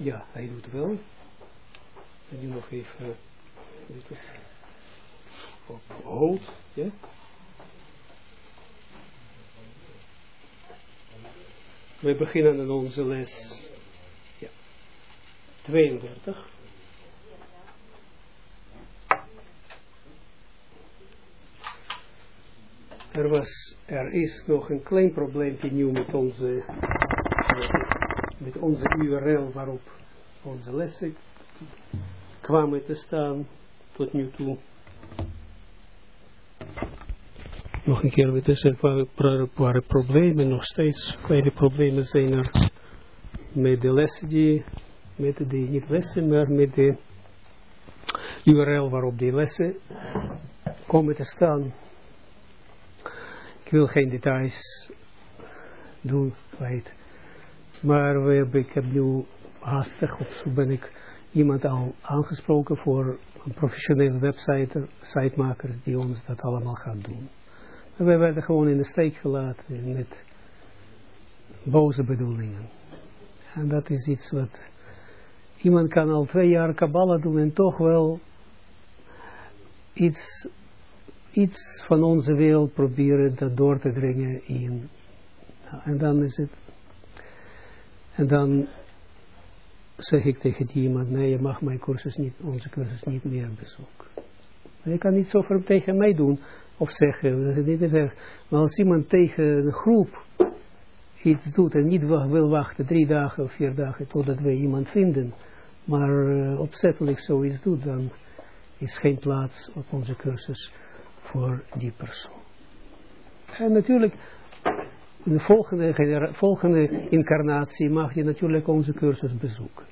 Ja, hij doet wel. En nu nog even uh, op hold. Ja? We beginnen aan onze les ja, 32. Er was, er is nog een klein probleempje nieuw met onze, met onze URL waarop onze lessen kwamen te staan tot nu toe. Nog een keer, dus er waren, waren problemen, nog steeds kleine problemen zijn er met de lessen die, met de, niet lessen, maar met de URL waarop die lessen komen te staan. Ik wil geen details doen, kwijt. Maar we ik heb nu haastig op zo ben ik iemand al aangesproken voor een professionele website, die ons dat allemaal gaat doen. En we werden gewoon in de steek gelaten met boze bedoelingen. En dat is iets wat iemand kan al twee jaar Kabbalah doen en toch wel iets, iets van onze wereld proberen dat door te dringen in. Nou, en dan is het, en dan zeg ik tegen die iemand, nee, je mag mijn cursus niet, onze cursus niet meer bezoeken. Je kan niet zo tegen mij doen, of zeggen. Maar als iemand tegen een groep iets doet en niet wil wachten drie dagen of vier dagen totdat we iemand vinden, maar uh, opzettelijk zoiets doet, dan is geen plaats op onze cursus voor die persoon. En natuurlijk, de volgende, volgende incarnatie mag je natuurlijk onze cursus bezoeken.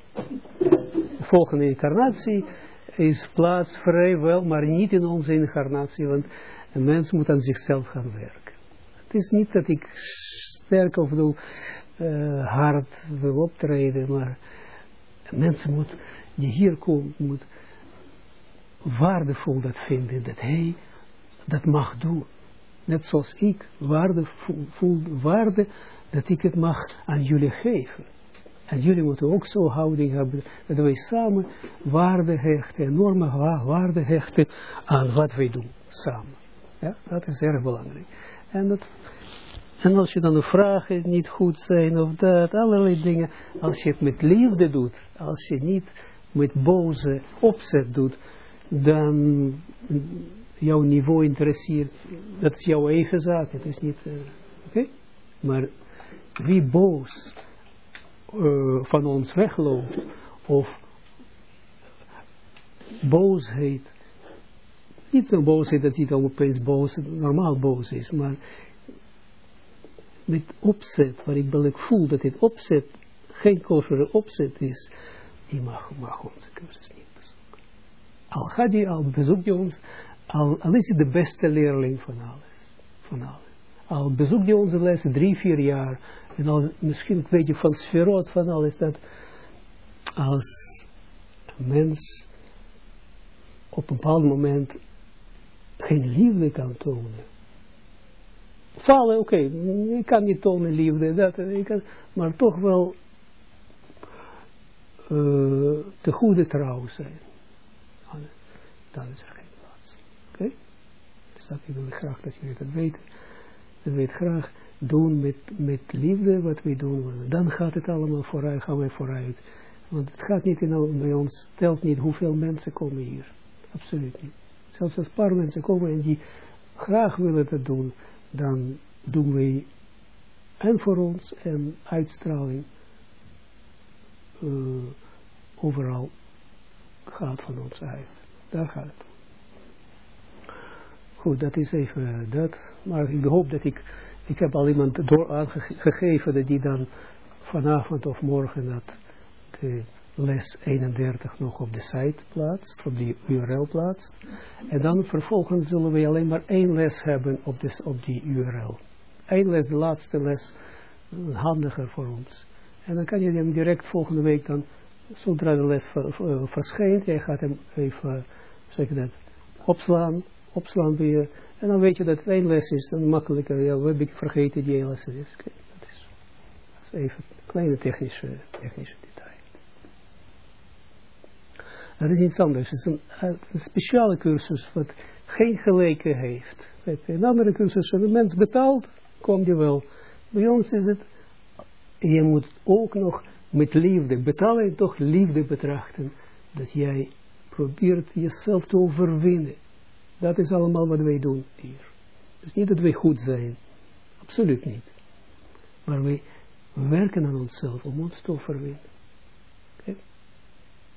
De volgende incarnatie is plaats vrij wel, maar niet in onze incarnatie, want een mens moet aan zichzelf gaan werken. Het is niet dat ik sterk of uh, hard wil optreden, maar een mens moet, die hier komt, moet waardevol dat vinden, dat hij dat mag doen. Net zoals ik waardevol, waarde dat ik het mag aan jullie geven. En jullie moeten ook zo houding hebben, dat wij samen waarde hechten, enorme waarde hechten aan wat wij doen, samen. Ja, dat is erg belangrijk. En, dat, en als je dan de vragen niet goed zijn of dat, allerlei dingen, als je het met liefde doet, als je niet met boze opzet doet, dan jouw niveau interesseert, dat is jouw eigen zaak, het is niet, uh, oké? Maar wie boos uh, van ons wegloopt, of boosheid niet zo boosheid dat hij dan opeens boos, normaal boos is, maar met opzet, waar ik wel voel dat dit opzet geen kostere opzet is, die mag, mag onze cursus niet bezoeken. Al gaat hij, al bezoekt je ons, al, is hij de beste leerling van alles. Van alles. Al bezoekt je onze lessen drie, vier jaar, en al misschien een beetje van sferot van alles, dat als mens op een bepaald moment geen liefde kan tonen. Vallen, oké, ik kan niet tonen liefde, dat, maar toch wel uh, de goede trouw zijn. Dan is er? Okay? Dus dat wil ik graag dat jullie dat weten. Dat we het graag doen met, met liefde wat we doen. Dan gaat het allemaal vooruit, gaan we vooruit. Want het gaat niet in, bij ons, telt niet hoeveel mensen komen hier. Absoluut niet. Zelfs als paar mensen komen en die graag willen dat doen, dan doen wij en voor ons en uitstraling uh, overal gaat van ons uit. Daar gaat het Goed, dat is even dat. Maar ik hoop dat ik, ik heb al iemand door aangegeven dat die dan vanavond of morgen dat de les 31 nog op de site plaatst, op die URL plaatst. En dan vervolgens zullen we alleen maar één les hebben op, des, op die URL. Eén les, de laatste les, handiger voor ons. En dan kan je hem direct volgende week dan, zodra de les verschijnt, jij gaat hem even, zeg dat, opslaan, opslaan weer. En dan weet je dat het één les is, dan makkelijker, ja, we hebben vergeten die één les dat, is dat is even een kleine technische, technische detail. Dat is iets anders. Het is een, een speciale cursus wat geen gelijke heeft. Een andere cursus, als een mens betaalt, kom je wel. Bij ons is het, je moet ook nog met liefde, betalen toch liefde betrachten, dat jij probeert jezelf te overwinnen. Dat is allemaal wat wij doen hier. Dus niet dat wij goed zijn, absoluut niet. Maar wij werken aan onszelf om ons te overwinnen. Oké?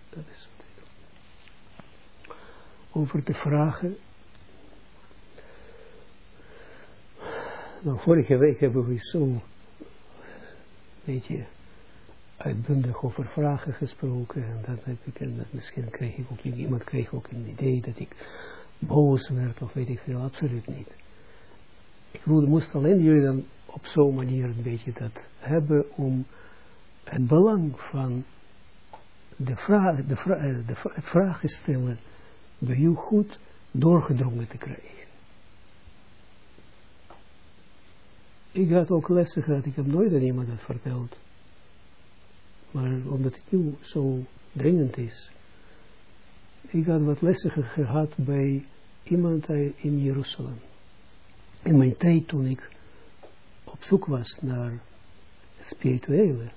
Dat is wat ik Over de vragen. Nou, vorige week hebben we zo, weet je, uitbundig over vragen gesproken. En dan heb ik, en dat misschien kreeg ik ook, iemand kreeg ook een idee dat ik boos werd of weet ik veel, absoluut niet. Ik moest alleen jullie dan op zo'n manier een beetje dat hebben om het belang van de vraag, de vraag, eh, de, vragen stellen bij u goed doorgedrongen te krijgen. Ik had ook lessen gehad, ik heb nooit aan iemand dat verteld. Maar omdat het nu zo dringend is. Ik had wat lessen gehad bij iemand in Jeruzalem. In mijn tijd toen ik op zoek was naar spirituele.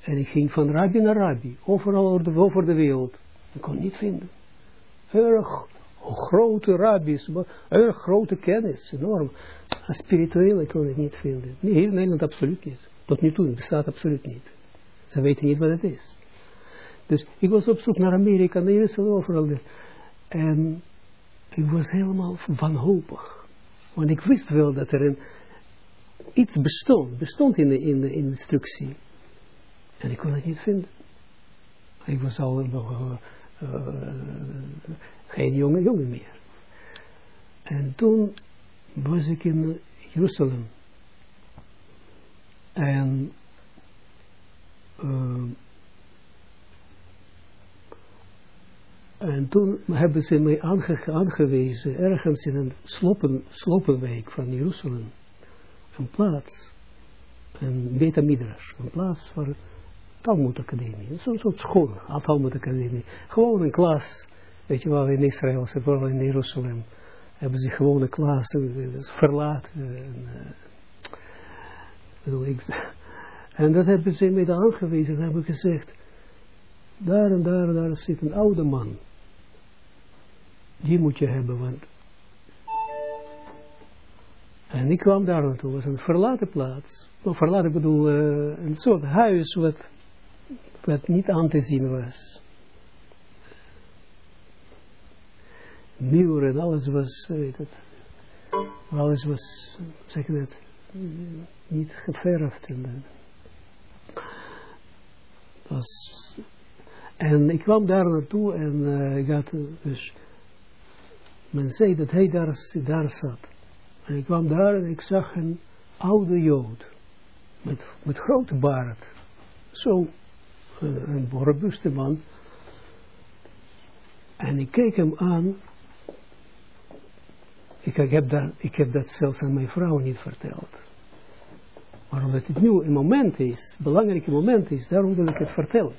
En ik ging van rabbi naar rabbi, overal over de, wereld. Ik kon niet vinden. Erg grote rabbis, erg grote kennis, enorm. Maar spirituele kon ik niet vinden. Nee, in Nederland absoluut niet. Tot nu toe bestaat absoluut niet. Ze weten niet wat het is. Dus ik was op zoek naar Amerika, naar Israël, overal. En ik was helemaal wanhopig. Want ik wist wel dat er een, iets bestond, bestond in de, in instructie. En ik kon het niet vinden. Ik was al nog uh, uh, geen jonge jongen meer. En toen was ik in Jeruzalem. En uh, en toen hebben ze mij aange aangewezen, ergens in een slopen, slopenwijk van Jeruzalem, een plaats, een beta midrash, een plaats voor Talmud Academie, zo'n soort school, Talmud Academie, gewoon een klas, weet je wel, in Israël, vooral in Jeruzalem, hebben ze gewoon een klas verlaten. En, uh, ik, en dat hebben ze mij aangewezen en hebben gezegd, daar en daar en daar zit een oude man. Die moet je hebben, want... En ik kwam daar naartoe, het was een verlaten plaats. Verlaten, bedoel, uh, een soort huis wat, wat niet aan te zien was. Muren, alles was, weet het, alles was, zeg je dat, niet geverfd. En, was, en ik kwam daar naartoe en uh, ik dus, men zei dat hij daar, zat. En ik kwam daar en ik zag een oude jood, met, met grote baard. Zo, uh, een robuuste man. En ik keek hem aan. Ik, ik, heb dat, ik heb dat zelfs aan mijn vrouw niet verteld. Maar omdat het nu een moment is, een belangrijk moment is, daarom wil ik het vertellen.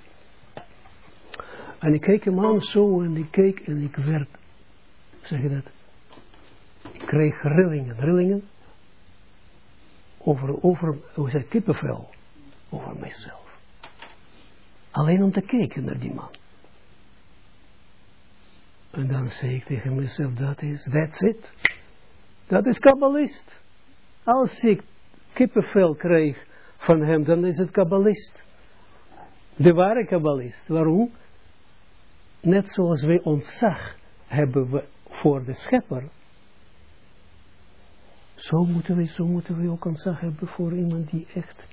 En ik keek hem aan zo en ik keek en ik werd, zeg je dat, ik kreeg rillingen, rillingen over, over, hoe zeg kippenvel, over mijzelf. Alleen om te kijken naar die man. En dan zei ik tegen mezelf, dat is, that's it. Dat is kabbalist. Als ik kippenvel kreeg van hem, dan is het kabbalist. De ware kabbalist. Waarom? Net zoals wij ontzag hebben we voor de schepper. Zo moeten we, zo moeten we ook hebben voor iemand die echt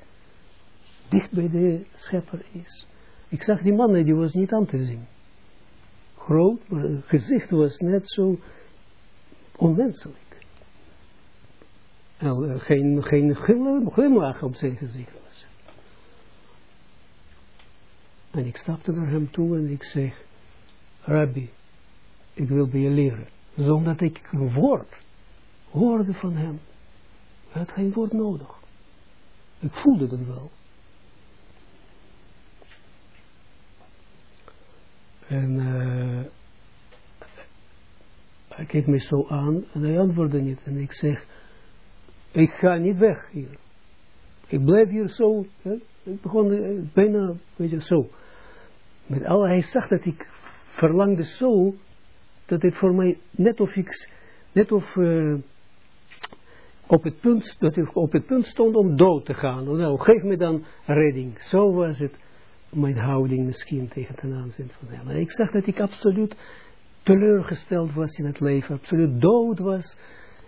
dicht bij de schepper is. Ik zag die man, die was niet aan te zien. Groot, maar het gezicht was net zo onwenselijk. Nou, geen, geen glimlach op zijn gezicht. En ik stapte naar hem toe en ik zeg, Rabbi, ik wil bij je leren. Zonder dat ik een woord hoorde van hem. Hij had geen woord nodig. Ik voelde het wel. En uh, hij keek me zo aan en hij antwoordde niet. En ik zeg, ik ga niet weg hier. Ik blijf hier zo. Ik begon uh, bijna, weet je, zo. Met al, hij zag dat ik verlangde zo, dat het voor mij net of ik, net of uh, op het punt, dat ik op het punt stond om dood te gaan. Nou, geef me dan redding. Zo was het mijn houding misschien tegen ten aanzien van hem. En ik zag dat ik absoluut teleurgesteld was in het leven, absoluut dood was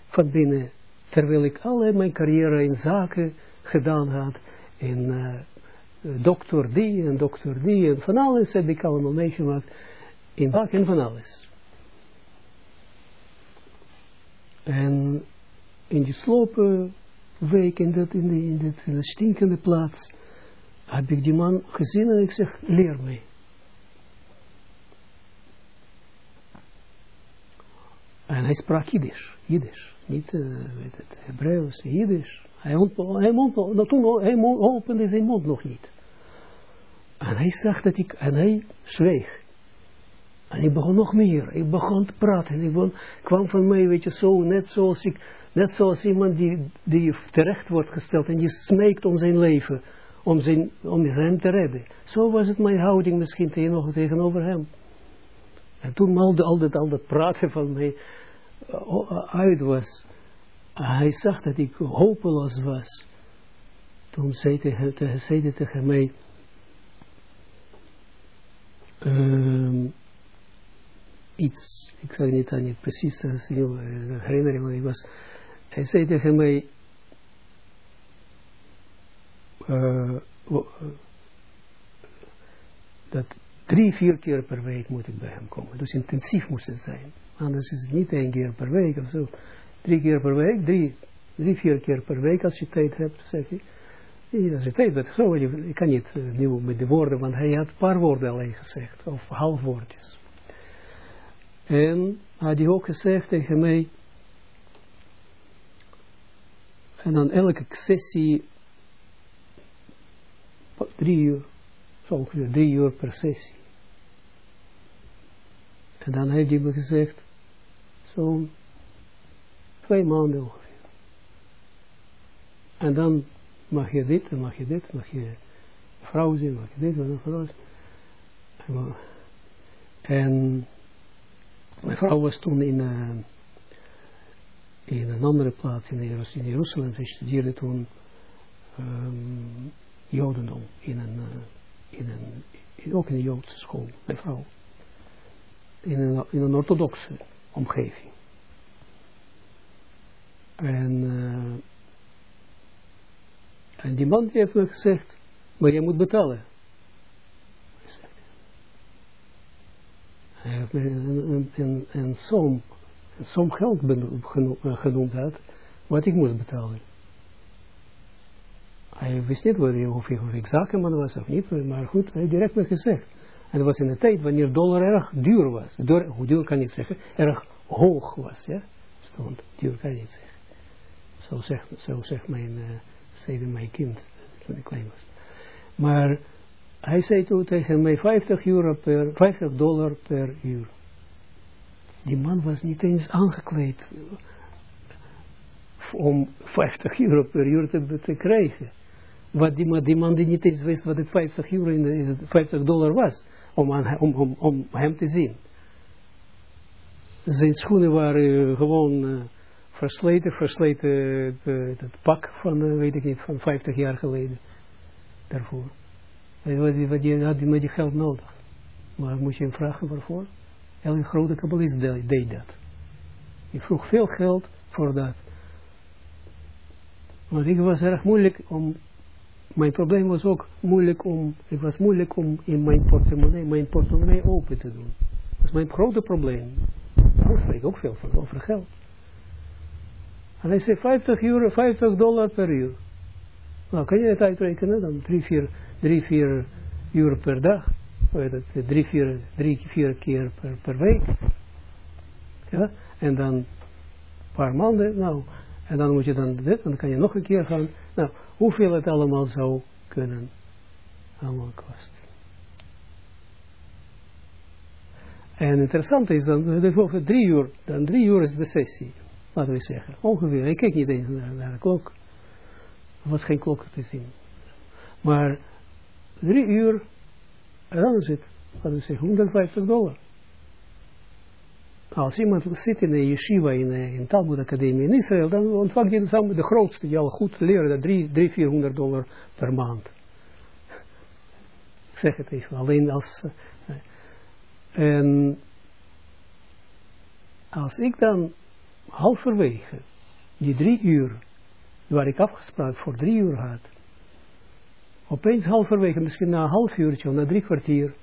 van binnen, terwijl ik al mijn carrière in zaken gedaan had, in uh, dokter die en dokter die en van alles heb ik allemaal meegemaakt, in zaken en van alles. En in die slopen week, in, dat, in, de, in, dat, in de stinkende plaats, heb ik die man gezien en ik zeg, leer mij. En hij sprak Jiddisch, Jiddisch, niet uh, weet het, Hebreeuws, Jiddisch. Hij, hij, mond, toen, hij opende zijn mond nog niet. En hij zag dat ik, en hij zweeg. En ik begon nog meer, ik begon te praten. Ik kwam van mij, weet je, zo, net zoals ik, net zoals iemand die, die terecht wordt gesteld en die smeekt om zijn leven, om, zijn, om hem te redden. Zo was het mijn houding misschien tegenover, hem. En toen al, al, dat, praten van mij uh, uit was, hij zag dat ik hopeloos was. Toen zei hij tegen, mij, um, iets, ik zeg niet, niet precies, dat is een herinnering, maar ik was, hij zei tegen mij, uh, dat drie, vier keer per week moet ik bij hem komen. Dus intensief moest het zijn. Anders is het niet één keer per week of zo. Drie keer per week, drie, drie vier keer per week als je tijd hebt, zeg je. Ja, als je tijd hebt, zo, je, kan niet uh, nieuw met de woorden, want hij had een paar woorden alleen gezegd, of halfwoordjes. En had hij ook gezegd tegen mij, en dan elke sessie, drie uur, zo ongeveer drie uur per sessie. En dan heeft hij me gezegd, zo'n twee maanden ongeveer. En dan mag je dit, dan mag je dit, mag je vrouw zien, mag je dit, mag je vrouw zien. En mijn vrouw was toen in, uh, in een andere plaats in, in Jeruzalem. Ze studeerde toen um, Jodendom in een, uh, in een, ook in een Joodse school, mijn vrouw. In een, in een orthodoxe omgeving. En, uh, en die man die heeft me gezegd, maar je moet betalen. Hij heeft een, een, een, som, een som geld eh, genoemd had, wat ik moest betalen. Hij wist niet wat, of ik zakenman was of niet, maar goed, hij direct me gezegd. En dat was in de tijd wanneer dollar erg duur was. Door, hoe duur kan niet zeggen? Erg hoog was, ja. Stond, duur kan niet zeggen. Zo zegt, mijn, uh, mijn kind, toen ik klein was. Maar hij zei toen tegen mij 50 euro per, 50 dollar per uur. Die man was niet eens aangekleed om 50 euro per uur te, te krijgen. Wat die, man, die man die niet eens wist wat het 50 euro in de, 50 dollar was, om, aan, om, om, om hem te zien. Zijn schoenen waren gewoon uh, versleten, versleten uh, het pak van, weet ik niet, van 50 jaar geleden. Daarvoor. Wat, je had met die geld nodig. Maar moest je hem vragen waarvoor? Elke grote kabbalist deed dat. Je vroeg veel geld voor dat. Want ik was erg moeilijk om, mijn probleem was ook moeilijk om, het was moeilijk om in mijn portemonnee, mijn portemonnee open te doen. Dat is mijn grote probleem. Daar spreek ook veel van, over geld. En hij zei 50 euro, 50 dollar per uur. Nou, kan je het uitrekenen? Dan 3, 4 drie, vier uur per dag. Het, drie, vier, drie, vier keer per, per week. Ja, en dan een paar maanden, nou, en dan moet je dan dit, dan kan je nog een keer gaan. Nou, hoeveel het allemaal zou kunnen allemaal kosten. En interessant is dan, over drie uur, dan drie uur is de sessie, laten we zeggen. Ongeveer, ik kijk niet eens naar, naar de klok. Er was geen klok te zien. Maar drie uur, en dan is het, laten we zeggen, 150 dollar. Als iemand zit in een yeshiva, in een Talmud Academie in Israël, dan ontvangt hij samen de grootste, die al goed leren, dat 300, 400 dollar per maand. Ik zeg het even, alleen als... Uh, en als ik dan halverwege die drie uur, waar ik afgesproken voor drie uur had, opeens halverwege, misschien na een half uurtje of na drie kwartier,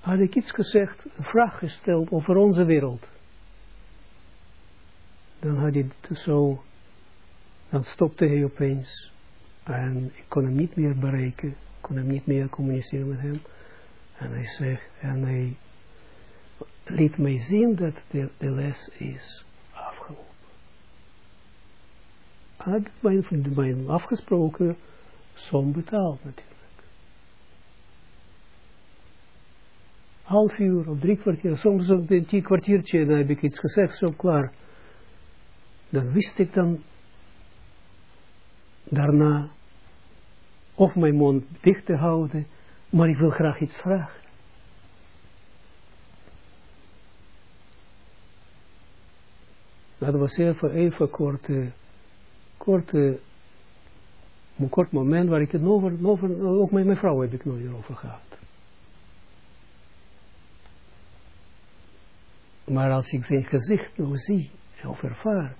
had ik iets gezegd, een vraag gesteld over onze wereld. Dan had hij het zo, dan stopte hij opeens en ik kon hem niet meer bereiken, kon hem niet meer communiceren met hem. En hij zegt, en hij liet mij zien dat de, de les is afgelopen. Had mijn, mijn afgesproken som betaald natuurlijk. half uur of drie kwartier, soms een tien kwartiertje, dan heb ik iets gezegd, zo klaar. Dan wist ik dan daarna of mijn mond dicht te houden, maar ik wil graag iets vragen. Dat was even, even korte, korte, een kort moment waar ik het over, ook met mijn vrouw heb ik nooit over gehad. Maar als ik zijn gezicht nog zie of ervaar,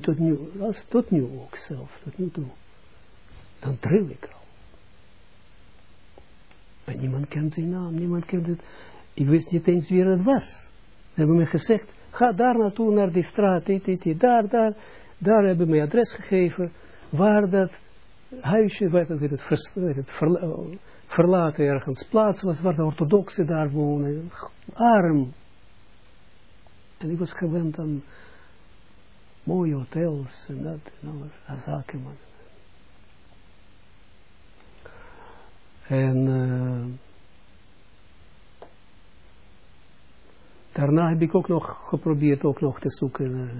tot nu, als tot nu ook zelf, tot nu toe, dan tril ik al. En niemand kent zijn naam, niemand kent het. Ik wist niet eens wie het was. Ze hebben me gezegd, ga daar naartoe, naar die straat, dit, dit, daar, daar. Daar hebben me adres gegeven, waar dat huisje, waar het, het, het verlaten ergens plaats was, waar de orthodoxen daar wonen. Arm, en ik was gewend aan mooie hotels en dat en alles, zaken man. En uh, daarna heb ik ook nog geprobeerd ook nog te zoeken naar,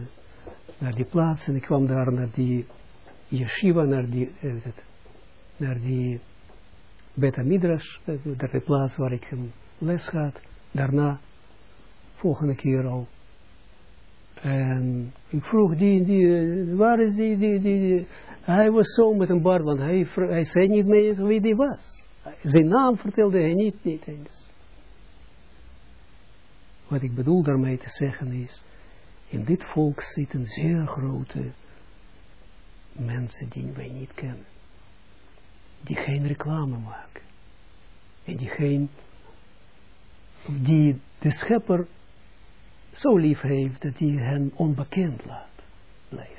naar die plaats. En ik kwam daar naar die yeshiva, naar die, uh, naar die Beta Midrash, de plaats waar ik hem les had. Daarna, volgende keer al en ik vroeg die, die waar is die, die, die, hij was zo met een bar, want hij, hij zei niet meer wie die was. Zijn naam vertelde hij niet, niet eens. Wat ik bedoel daarmee te zeggen is, in dit volk zitten zeer grote mensen die wij niet kennen. Die geen reclame maken. En die geen, die de schepper zo lief heeft dat hij hen onbekend laat leven.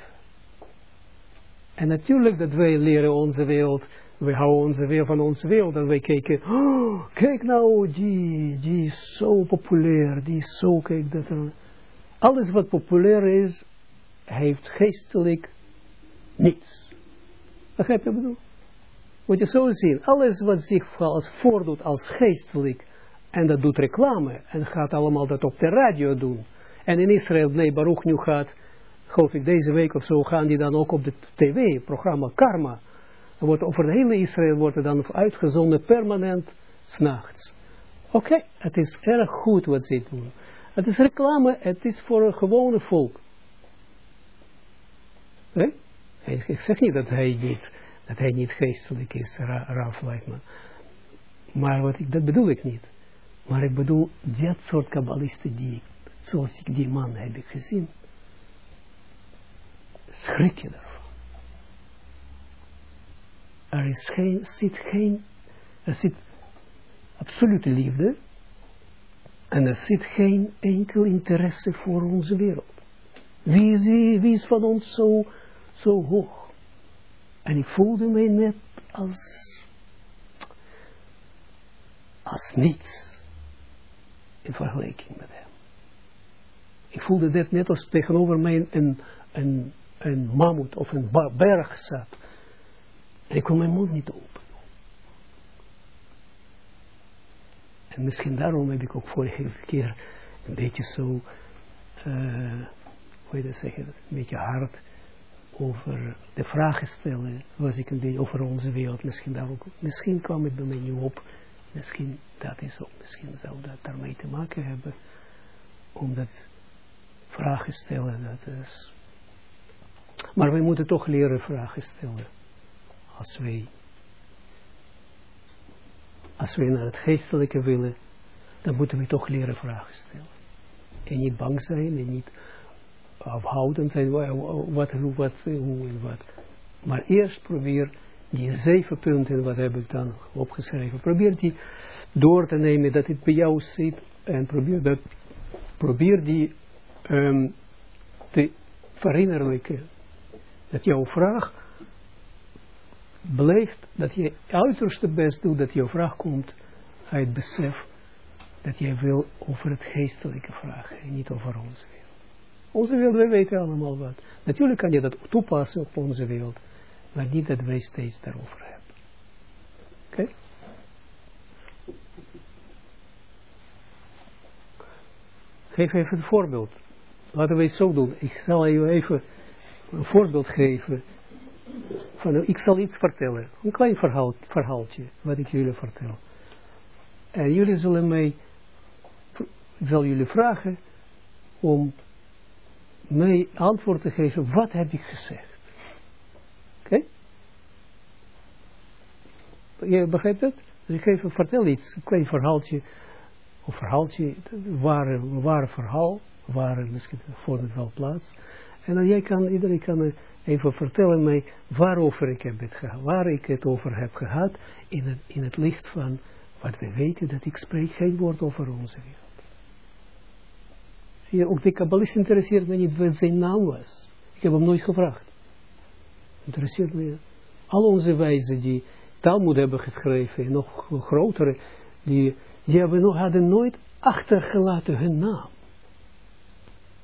En natuurlijk dat wij leren onze wereld, we houden onze wereld van onze wereld en wij kijken, oh, kijk nou, die, die is zo populair, die is zo, kijk dat er, alles wat populair is, heeft geestelijk niets. Begrijp je wat ik bedoel? Moet je zo zien, alles wat zich als voordoet als geestelijk en dat doet reclame. En gaat allemaal dat op de radio doen. En in Israël, nee, Baruch nu gaat, geloof ik deze week of zo, gaan die dan ook op de tv-programma Karma. wordt over hele Israël wordt er dan uitgezonden permanent s'nachts. Oké, het is erg goed wat ze doen. Het is reclame, het is voor een gewone volk. Nee? Ik zeg niet dat hij niet, dat hij niet geestelijk is, Raf Leitman. Maar wat ik, dat bedoel ik niet. Maar ik bedoel, dat soort kabbalisten die, zoals ik die man heb ik gezien, schrik je daarvan. Er is geen, zit geen, er zit absolute liefde, en er zit geen enkel interesse voor onze wereld. Wie is, wie is van ons zo, zo hoog? En ik voelde mij net als, als niets in vergelijking met hem. Ik voelde dit net als tegenover mij een, een, een mammoet of een berg zat. En ik kon mijn mond niet open. En misschien daarom heb ik ook vorige keer een beetje zo, uh, hoe je dat zeggen, een beetje hard over de vragen stellen, was ik een beetje over onze wereld, misschien daar ook, misschien kwam het bij mij nu op, misschien dat is ook, misschien zou dat daarmee te maken hebben, omdat vragen stellen, dat is, maar wij moeten toch leren vragen stellen, als wij, als wij naar het geestelijke willen, dan moeten we toch leren vragen stellen. En niet bang zijn en niet afhoudend zijn, wat, wat, wat, hoe en wat. Maar eerst probeer die zeven punten, wat heb ik dan opgeschreven, probeer die door te nemen, dat het bij jou zit, en probeer, dat, probeer die um, te verinnerlijken. Dat jouw vraag blijft, dat je uiterste best doet, dat jouw vraag komt uit besef dat jij wil over het geestelijke vragen, en niet over onze wereld. Onze wereld, wij weten allemaal wat. Natuurlijk kan je dat toepassen op onze wereld, maar niet dat wij steeds daarover hebben. Oké? Geef even een voorbeeld. Laten we het zo doen. Ik zal je even een voorbeeld geven. Van, ik zal iets vertellen. Een klein verhaal, verhaaltje, wat ik jullie vertel. En jullie zullen mij, ik zal jullie vragen om mij antwoord te geven, wat heb ik gezegd? Oké? Je begrijpt het? Dus ik geef, vertel iets, een klein verhaaltje, of verhaaltje, waar, waar verhaal, waar misschien voor het wel plaats. En dan jij kan, iedereen kan even vertellen mij waarover ik heb het gehad, waar ik het over heb gehad, in het, in het licht van wat we weten, dat ik spreek geen woord over onze wereld. Ook de kabbalist interesseert me niet wat zijn naam was. Ik heb hem nooit gevraagd. Interesseert me. Al onze wijzen die Talmud hebben geschreven, nog grotere, die, die hebben nog, hadden nooit achtergelaten hun naam.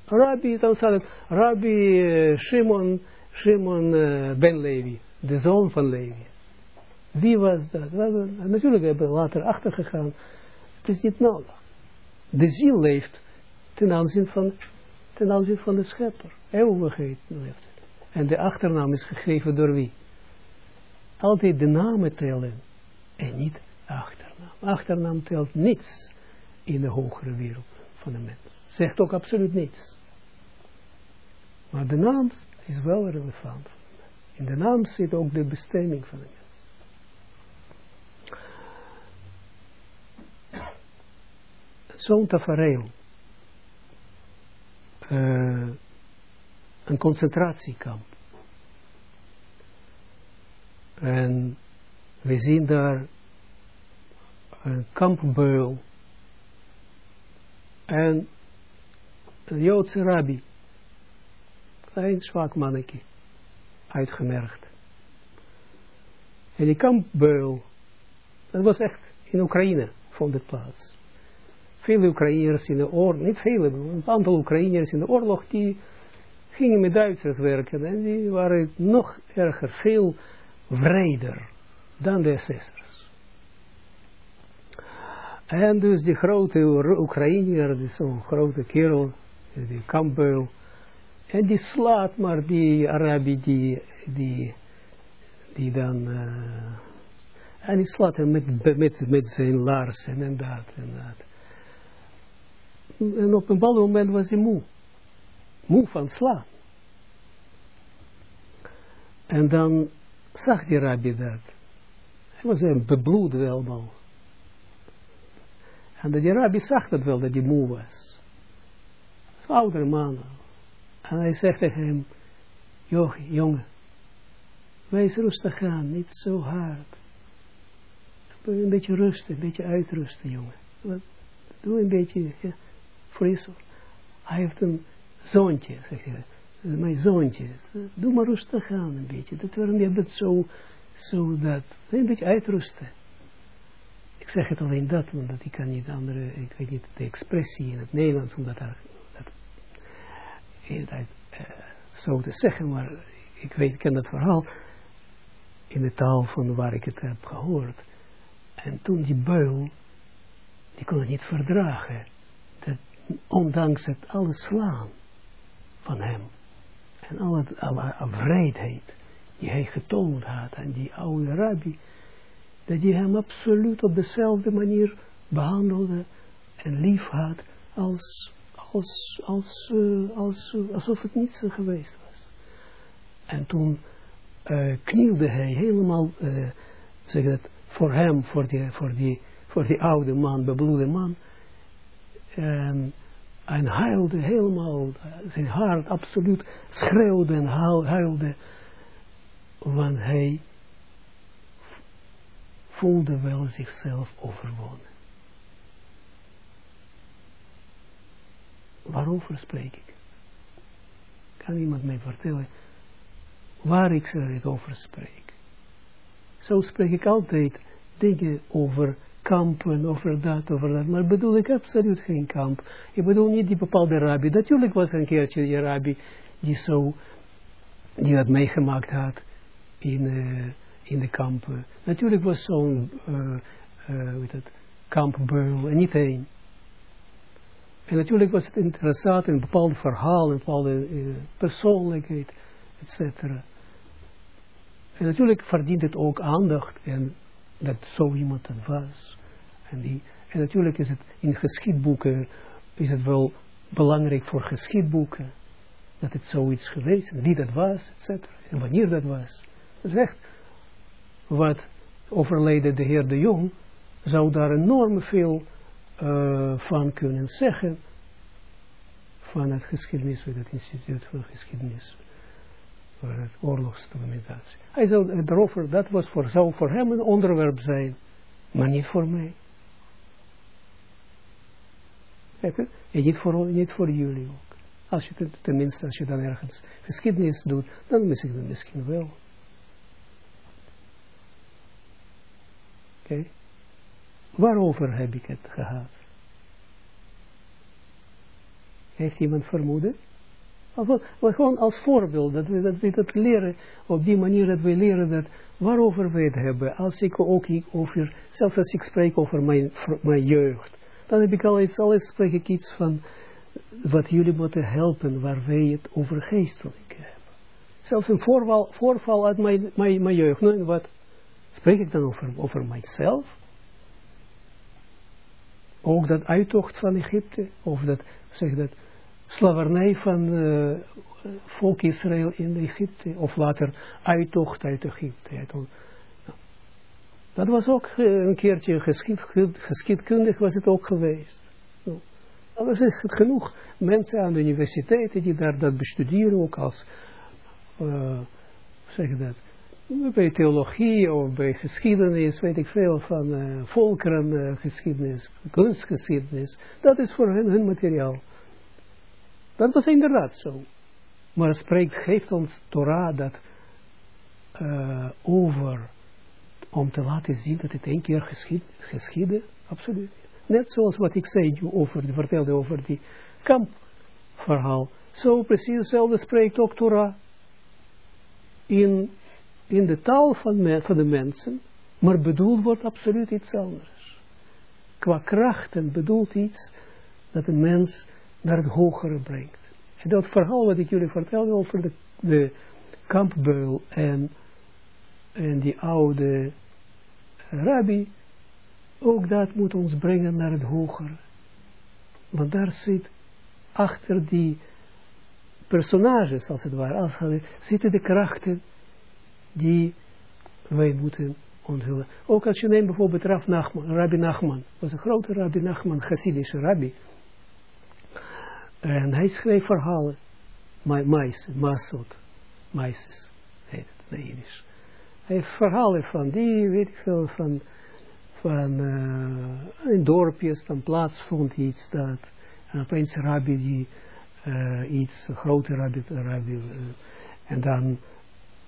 Rabbi, dan staat het, Rabbi uh, Shimon, Shimon uh, ben Levi, de zoon van Levi. Wie was dat? natuurlijk hebben we later achtergegaan. Het is niet nodig. De ziel leeft ten aanzien van, ten aanzien van de schepper. Eeuwigheid leeft. En de achternaam is gegeven door wie? Altijd de namen tellen en niet achternaam. Achternaam telt niets in de hogere wereld van de mens. Zegt ook absoluut niets. Maar de naam is wel relevant. In de naam zit ook de bestemming van de mens. Zo'n tafereel uh, een concentratiekamp. En we zien daar een kampbeul en een Joodse rabbi, klein zwak mannetje, uitgemergd. En die kampbeul, dat was echt in Oekraïne, vond het plaats veel Oekraïners in de oorlog, niet veel, een aantal Oekraïners in de oorlog, die gingen met Duitsers werken en die waren nog erger, veel wreder dan de SS'ers. En dus die grote Oekraïner, die zo'n grote kerel, die kampbeul, en die slaat maar die Arabi, die, die, dan, uh, en die slaat hem met, met, met zijn laarzen en dat en dat en op een bepaald moment was hij moe. Moe van slaan. En dan zag die rabbi dat. Hij was een bebloed allemaal. En die rabbi zag dat wel, dat hij moe was. Zo'n oudere man. En hij zegt tegen hem, jongen, wees rustig aan, niet zo hard. Een beetje rusten, een beetje uitrusten, jongen. Doe een beetje. Frisel. Hij heeft een zoontje, zegt hij. Mijn zoontje. Doe maar rustig aan een beetje. Dat waarom je bent zo, zo dat. Een beetje uitrusten. Ik zeg het alleen dat, omdat ik kan niet andere, ik weet niet de expressie in het Nederlands, om dat, dat uh, zo te zeggen, maar ik weet, ik ken dat verhaal in de taal van waar ik het heb gehoord. En toen die beul die kon het niet verdragen. Ondanks het alle slaan van hem. En alle, alle afreidheid die hij getoond had aan die oude rabbi. Dat hij hem absoluut op dezelfde manier behandelde en lief had als, als, als, uh, als, alsof het niets geweest was. En toen uh, knielde hij helemaal, zeg dat, voor hem, voor die, voor die, voor die oude man, bebloede man. En, en huilde helemaal, zijn hart absoluut schreeuwde en huilde, want hij voelde wel zichzelf overwonnen. Waarover spreek ik? Kan iemand mij vertellen waar ik het over spreek? Zo spreek ik altijd dingen over kampen, over dat, over dat. Maar bedoel ik absoluut geen kamp. Ik bedoel niet die bepaalde rabbi. Natuurlijk was er een keertje die rabbi die zo, die dat meegemaakt had in, uh, in de kampen. Natuurlijk was zo'n, uh, uh, hoe het, kampbeul en niet één. En natuurlijk was het interessant in een bepaald verhaal, een bepaalde uh, persoonlijkheid, etc. En natuurlijk verdient het ook aandacht en dat zo iemand dat was. En, die, en natuurlijk is het in geschiedboeken, is het wel belangrijk voor geschiedboeken, dat het zoiets geweest is, wie dat was, etc. En wanneer dat was. Dat is echt wat overleden de heer de Jong, zou daar enorm veel uh, van kunnen zeggen van het geschiedenis, van het instituut van geschiedenis, voor het oorlogsdocumentatie. Hij zou erover, dat was voor, zou voor hem een onderwerp zijn, maar niet voor mij. En niet voor, jullie ook. Als je tenminste, als je dan ergens geschiedenis doet, dan misschien, misschien wel. Oké? Waarover heb ik het gehad? Heeft iemand vermoeden? Of, gewoon als voorbeeld, dat we, dat we dat leren, op die manier dat we leren dat, waarover we het hebben. Als ik ook over, zelfs als ik spreek over mijn, mijn jeugd, dan heb ik al iets, alles spreek ik iets van wat jullie moeten helpen, waar wij het over geestelijk hebben. Zelfs een voorval, voorval uit mijn, mijn, mijn jeugd. Nou, wat spreek ik dan over, over mijzelf? Ook dat uittocht van Egypte, of dat, zeg dat, slavernij van uh, volk Israël in Egypte, of later uittocht uit Egypte. Dat was ook uh, een keertje geschied, geschiedkundig was het ook geweest. Nou, er zijn genoeg mensen aan de universiteiten die daar dat bestuderen, ook als, uh, zeg dat, bij theologie of bij geschiedenis, weet ik veel, van uh, volkerengeschiedenis, kunstgeschiedenis. Dat is voor hen hun materiaal. Dat was inderdaad zo. Maar spreekt, geeft ons Torah dat over, om te laten zien dat het één keer geschied, geschiedde, absoluut. Net zoals wat ik zei over, vertelde over die kampverhaal. Zo precies hetzelfde spreekt ook Torah in, in de taal van, van de mensen, maar bedoeld wordt absoluut iets anders. Qua krachten bedoelt iets dat een mens naar het hogere brengt. En dat verhaal wat ik jullie vertelde over de, de kampbeul en, en die oude rabbi, ook dat moet ons brengen naar het hogere. Want daar zit achter die personages, als het ware, als, zitten de krachten die wij moeten onthullen. Ook als je neemt bijvoorbeeld Rav Nachman, Rabbi Nachman, was een grote Rabbi Nachman, Hasidische Rabbi, en hij schreef verhalen. Mais, Masot, Maises, heet het in Jiddisch. Heeft verhalen van die, weet ik veel, van, van uh, in dorpjes, dan plaatsvond iets dat, en opeens rabbi die, uh, iets, grote rabbi, rabbi uh, en dan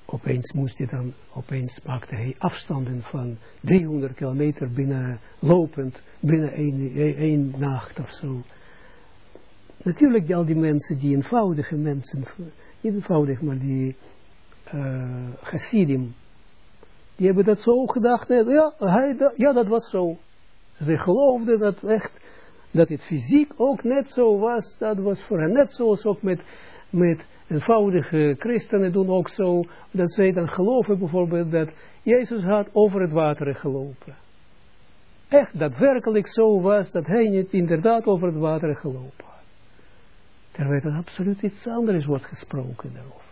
opeens moest hij dan, opeens maakte hij afstanden van 300 kilometer binnen, lopend, binnen één, één nacht of zo. Natuurlijk al die mensen, die eenvoudige mensen, niet eenvoudig, maar die uh, Hasidim, die hebben dat zo gedacht, ja, hij, ja, dat was zo. Ze geloofden dat echt, dat het fysiek ook net zo was, dat was voor hen net zoals ook met, met eenvoudige christenen doen ook zo, dat zij dan geloven bijvoorbeeld dat Jezus had over het water gelopen. Echt daadwerkelijk zo was dat hij niet inderdaad over het water gelopen had. Terwijl er absoluut iets anders wordt gesproken daarover.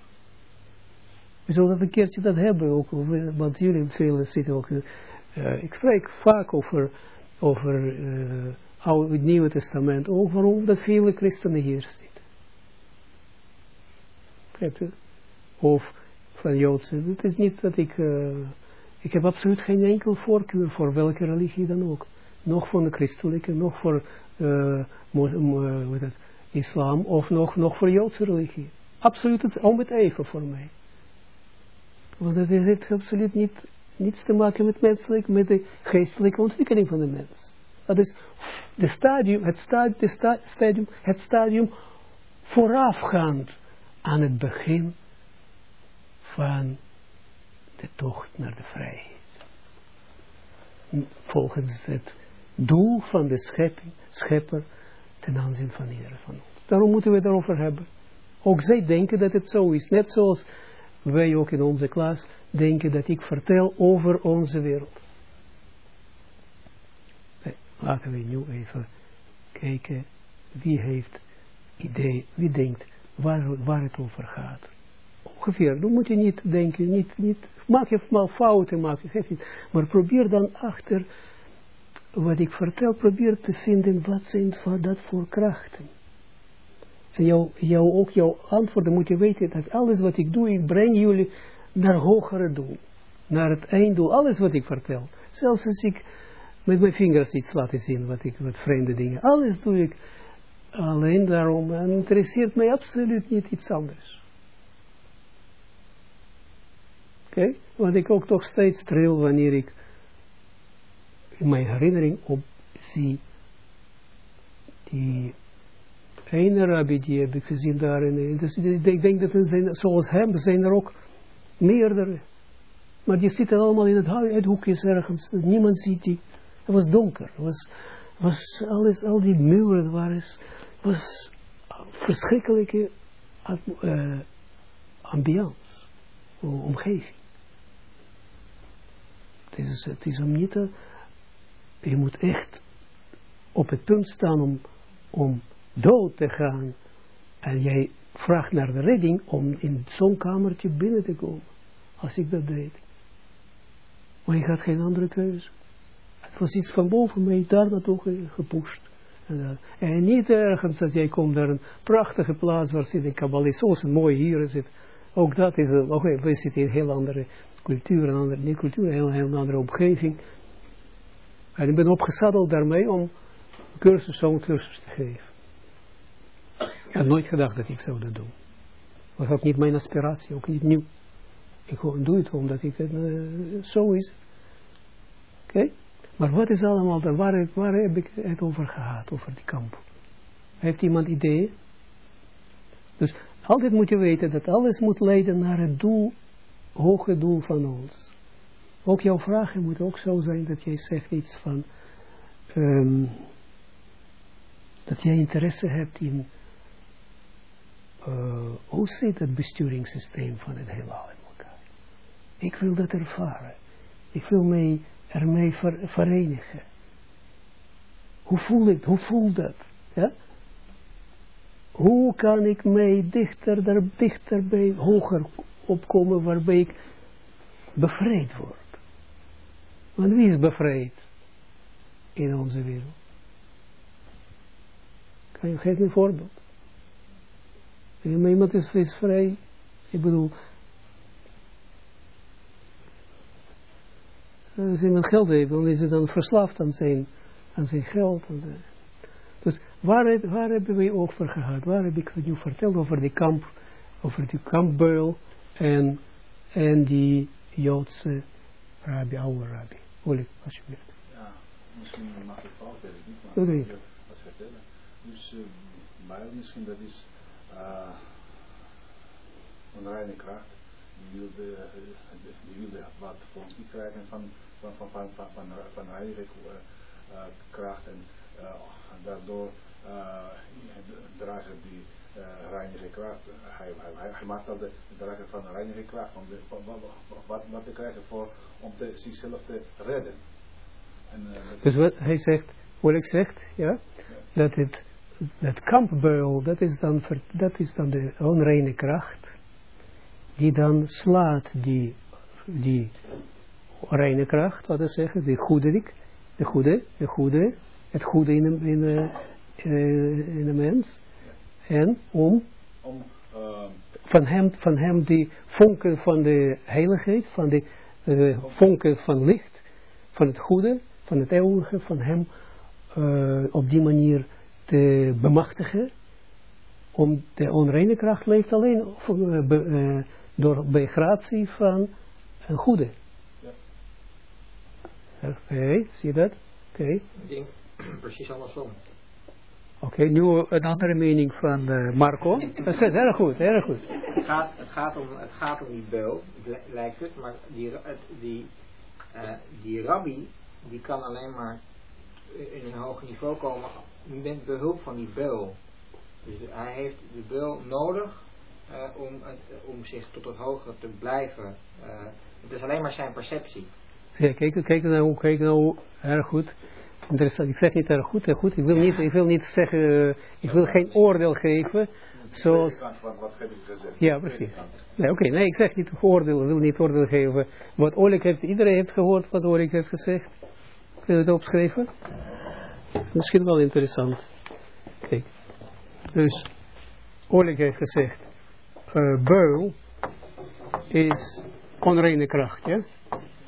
We zullen dat een keertje dat hebben ook, want jullie velen zitten ook, uh, ik spreek vaak over, over uh, het Nieuwe Testament, ook waarom dat vele christenen hier zitten. Of van Joodse, het is niet dat ik, uh, ik heb absoluut geen enkel voorkeur voor welke religie dan ook. Nog voor de christelijke, nog voor islam, of nog, nog voor Joodse religie. Absoluut het, om het even voor mij. Want dat heeft absoluut niet, niets te maken met menselijk, met de geestelijke ontwikkeling van de mens. Dat is de stadium, het, stadium, de stadium, het stadium voorafgaand aan het begin van de tocht naar de vrijheid. Volgens het doel van de schepping, schepper ten aanzien van iedereen van ons. Daarom moeten we het erover hebben. Ook zij denken dat het zo is. Net zoals wij ook in onze klas denken dat ik vertel over onze wereld. Laten we nu even kijken wie heeft idee, wie denkt waar, waar het over gaat. Ongeveer, dan moet je niet denken, niet, niet, maak je maar fouten, maak je, maar probeer dan achter wat ik vertel, probeer te vinden wat zijn dat voor krachten. Jou, jou, ook jouw antwoorden moet je weten dat alles wat ik doe, ik breng jullie naar hogere doel. Naar het einddoel, alles wat ik vertel. Zelfs als ik met mijn vingers iets laat zien, wat ik, wat vreemde dingen. Alles doe ik alleen daarom. En interesseert mij absoluut niet iets anders. Oké? Want ik ook toch steeds tril wanneer ik in mijn herinnering op zie die ene rabbi die heb ik gezien daarin. Dus ik denk dat er zijn, zoals hem zijn er ook meerdere. Maar die zitten allemaal in het, het hoekje ergens. Niemand ziet die. Het was donker. Het was, was alles, al die muren waren, was verschrikkelijke uh, ambiance, omgeving. Het is, het is om niet te, je moet echt op het punt staan om, om dood te gaan. En jij vraagt naar de redding om in zo'n kamertje binnen te komen. Als ik dat deed. Maar je had geen andere keuze. Het was iets van boven mij daar naartoe gepusht. En, en, niet ergens dat jij komt naar een prachtige plaats waar zit een kabbalist, zoals een mooi hier zit. Ook dat is, een, okay, we zitten in een heel andere cultuur, een andere, niet cultuur, een heel, heel andere omgeving. En ik ben opgezadeld daarmee om cursus, zo'n cursus te geven. Had nooit gedacht dat ik zou dat doen. Was ook niet mijn aspiratie, ook niet nieuw. Ik doe het omdat ik het, uh, zo is. Oké? Maar wat is allemaal, daar, waar, waar heb ik het over gehad, over die kamp? Heeft iemand ideeën? Dus altijd moet je weten dat alles moet leiden naar het doel, hoge doel van ons. Ook jouw vragen moeten ook zo zijn dat jij zegt iets van, um, dat jij interesse hebt in uh, hoe zit het besturingssysteem van het heelal in elkaar? Ik wil dat ervaren. Ik wil mij ermee ver, verenigen. Hoe voel ik, hoe voelt dat? Hoe kan ik mij dichter, daar, dichter bij, hoger opkomen waarbij ik bevrijd word? Want wie is bevrijd in onze wereld? Kan je geven een voorbeeld? Maar iemand is, is vrij. Ik bedoel. Als iemand geld heeft, dan is hij dan verslaafd aan zijn, aan zijn geld. dus waar, waar hebben we over gehad? Waar heb ik nu verteld over die kamp, over die kampbeul en, en die Joodse rabbi, oude rabbi. Oleg, alsjeblieft. Ja, misschien mag ik fout hebben, niet, maar wat vertellen. Dus uh, maar misschien dat is uh, onreine kracht, die wilde, uh, die wilde wat voor ons krijgen van, van, van, van, van, van, van uh, kracht en daardoor dragen die reinige kracht. Hij, hij, hij maakt al de drager van de reinige kracht om de, wat, wat te krijgen voor, om te, zichzelf te redden. En, dus wat hij zegt, wat ik zegt, ja, dat het dat kampbeul, dat is dan, dat is dan de onreine kracht, die dan slaat die, die reine kracht, wat we zeggen, die goede, de goede, de goede, het goede in de, in de, uh, in de mens, en om, om uh, van, hem, van hem die vonken van de heiligheid, van de uh, vonken van licht, van het goede, van het eeuwige, van hem uh, op die manier te bemachtigen, om de onreine kracht leeft alleen uh, be, uh, door bij gratie van een goede. Ja. Oké, okay, zie je dat? Oké. Okay. Ik denk precies andersom. Oké, okay, nu een andere mening van uh, Marco. Dat is erg goed, erg goed. Het gaat, het gaat, om, het gaat om die beul, lijkt het, maar die, die, die rabbi, die kan alleen maar in een hoger niveau komen met behulp van die beul. Dus hij heeft de beul nodig uh, om, het, om zich tot het hogere te blijven. Uh, het is alleen maar zijn perceptie. Ja, kijk, kijk nou, kijk nou, erg goed. Interessant. Ik zeg niet erg goed, erg goed. Ik wil niet, ik wil niet zeggen, ik wil geen oordeel geven. Zoals... Wat heb ik gezegd? Ja, precies. Nee, oké, okay, nee, ik zeg niet oordeel, ik wil niet oordeel geven. Wat Oleg heeft, iedereen heeft gehoord wat Oleg heeft gezegd. Kun je het opschrijven? Misschien wel interessant. Kijk. Dus, Oleg heeft gezegd, uh, beul is onreine kracht, ja?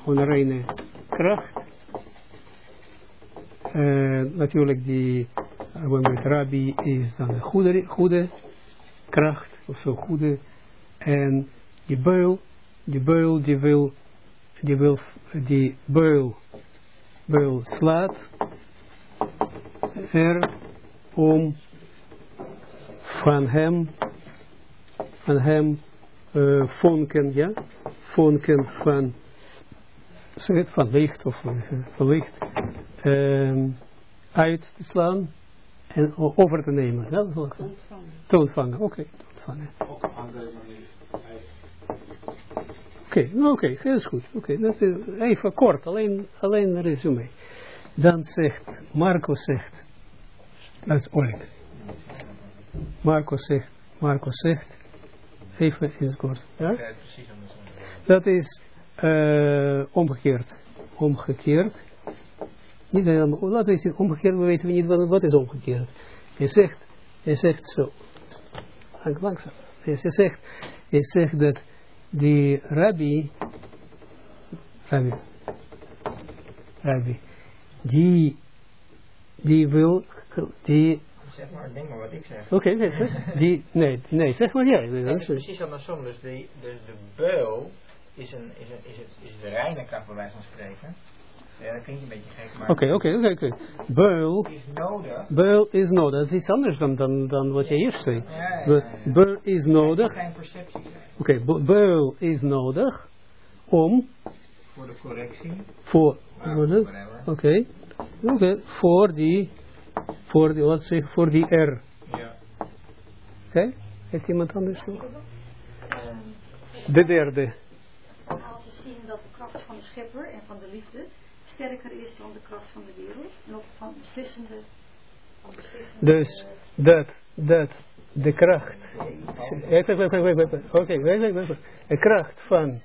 Onreine kracht. Uh, natuurlijk die, uh, rabbi is dan een goede, goede kracht, of zo goede. En die beul, die beul, die wil, die wil, die beul, beul slaat er om van hem, van hem uh, vonken, ja, vonken van, zeg van licht of van licht um, uit te slaan en over te nemen. Ja, te ontvangen. Te ontvangen, oké. Okay, ontvangen. Oké, okay, oké, okay, dat is goed. Oké, okay, even kort, alleen, alleen een resume. Dan zegt, Marco zegt, dat is Oleg. Marco zegt, Marco zegt, even in het kort. Ja? Dat is uh, omgekeerd. Omgekeerd. Niet helemaal, laten we zien, omgekeerd, we weten niet wat, wat is omgekeerd. Je zegt, je zegt zo. Langzaam. Je zegt, je zegt dat die rabbi, rabbi, rabbi, die, die wil, die... Zeg maar, denk maar wat ik zeg. Oké, okay, zeg. Die, nee, nee, zeg maar jij. Nee, is precies andersom. Dus de, de, de beul is, een, is, een, is, het, is de reine kracht bij wijze van spreken. Ja, dat klinkt een beetje gek, maar... Oké, oké, oké. Beul... Is nodig. Beul is nodig. Dat is iets anders dan, dan, dan wat je eerst zei. Ja, ja, ja, Beul is nodig. geen perceptie. Oké, okay, beul is nodig om... Voor de correctie. Voor... Oké. Oké, okay. voor die... Voor die, wat zeg, voor die R. Ja. Oké, okay. heeft iemand anders nog? De derde. Als we zien dat de kracht van de schepper en van de liefde sterker is dan de kracht van de wereld. En ook van beslissende... Van beslissende dus dat, dat de kracht... Oké, de kracht van...